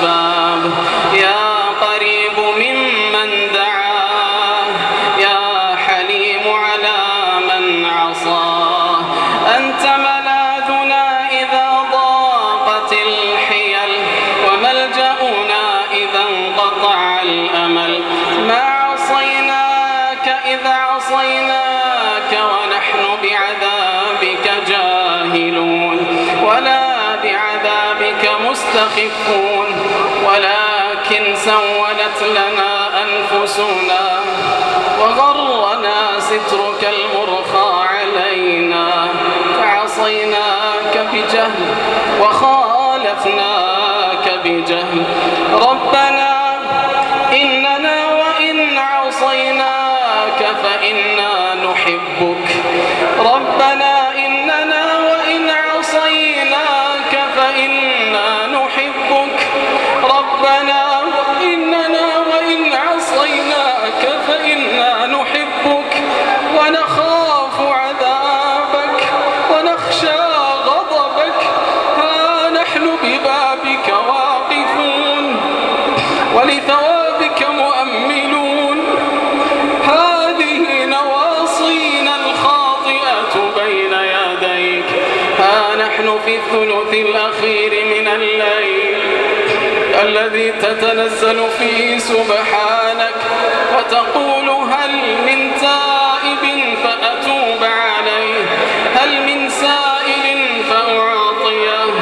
الأسباب يا قريب ممن دعاه يا حليم على من عصاه أنت ملاذنا إذا ضاقت الحيل. وملجأنا إذا انقطع الأمل. ما عصيناك إذا عصيناك ونحن بعذابك جاهلون. ولا مستخفون ولكن سولت لنا أنفسنا وغرنا سترك المرخى علينا. فعصيناك بجهل وخالفناك بجهل. ربنا إننا وإن عصيناك فإنا نحبك. ها نحن في الثلث الأخير من الليل الذي تتنزل فيه سبحانك وتقول هل من تائب فأتوب عليه هل من سائل فأعطيه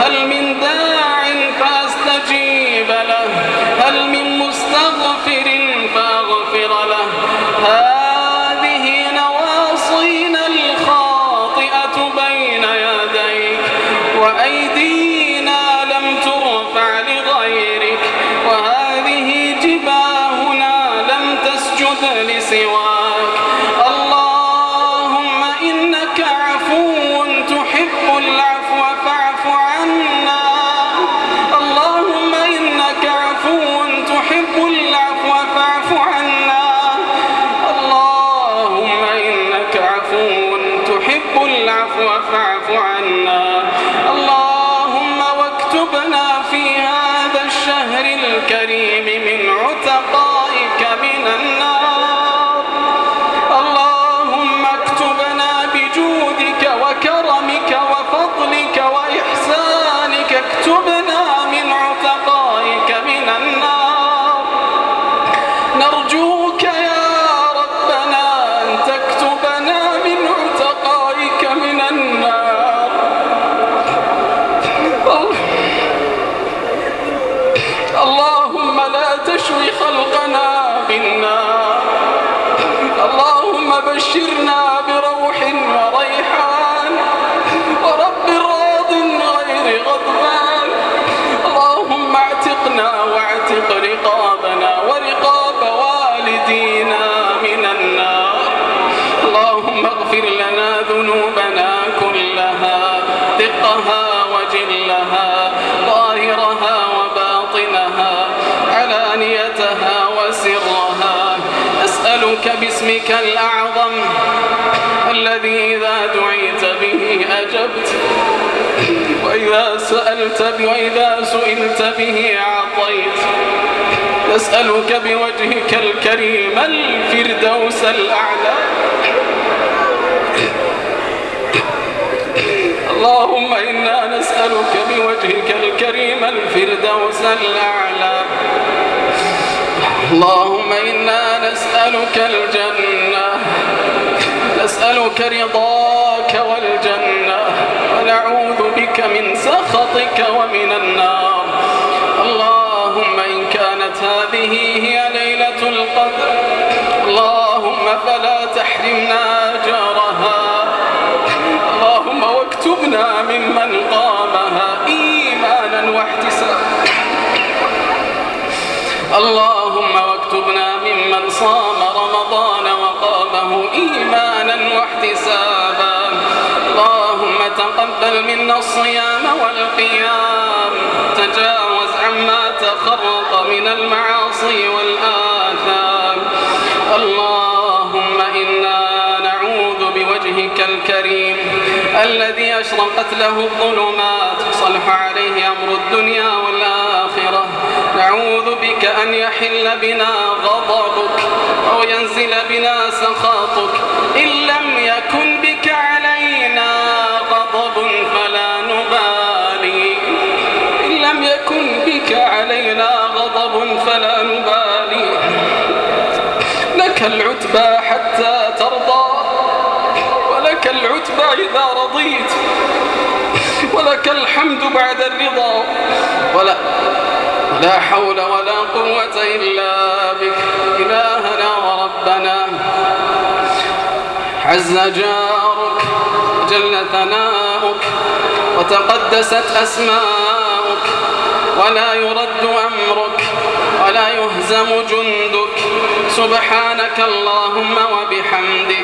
هل من داع فأستجيب له هل من مستغفر فأغفر له هذه تسجد لسواك اللهم إنك عفو تحب العفو فاعف عنا. اللهم إنك عفو تحب العفو فاعف عنا. اللهم إنك عفو تحب العفو فاعف عنا. اللهم بشرنا بروح وريحان. ورب راض غير غضبان. اللهم اعتقنا واعتق رقابنا ورقاب والدينا من النار. اللهم اغفر لنا ذنوبنا كلها دقها وجلها. أسألك باسمك الأعظم الذي إذا دعيت به أجبت وإذا سألت وإذا سئلت به أعطيت نسألك بوجهك الكريم الفردوس الأعلى اللهم إنا نسألك بوجهك الكريم الفردوس الأعلى اللهم إنا نسألك الجنة نسألك رضاك والجنة ونعوذ بك من سخطك ومن النار. اللهم إن كانت هذه هي ليلة القدر اللهم فلا تحرمنا أجرها. اللهم واكتبنا ممن قامها إيمانا واحتسابا. اللهم واكتبنا ممن صام رمضان وقامه إيمانا واحتسابا. اللهم تقبل منا الصيام والقيام. تجاوز عما تخرق من المعاصي والآثام. اللهم إنا نعوذ بوجهك الكريم الذي أشرقت له الظلمات. صلح عليه أمر الدنيا والآخرة. نعوذ بك أن يحل بنا غضبك أو ينزل بنا سخاطك. إن لم يكن بك علينا غضب فلا نبالي. إن لم يكن بك علينا غضب فلا نبالي. لك العتبى حتى ترضى ولك العتبى إذا رضيت ولك الحمد بعد الرضا. لا حول ولا قوة إلا بك. إلهنا وربنا عز جارك جل ثناؤك وتقدست أسماؤك ولا يرد أمرك ولا يهزم جندك. سبحانك اللهم وبحمدك.